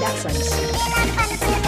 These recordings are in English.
Productions. Kemarin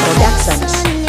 Productions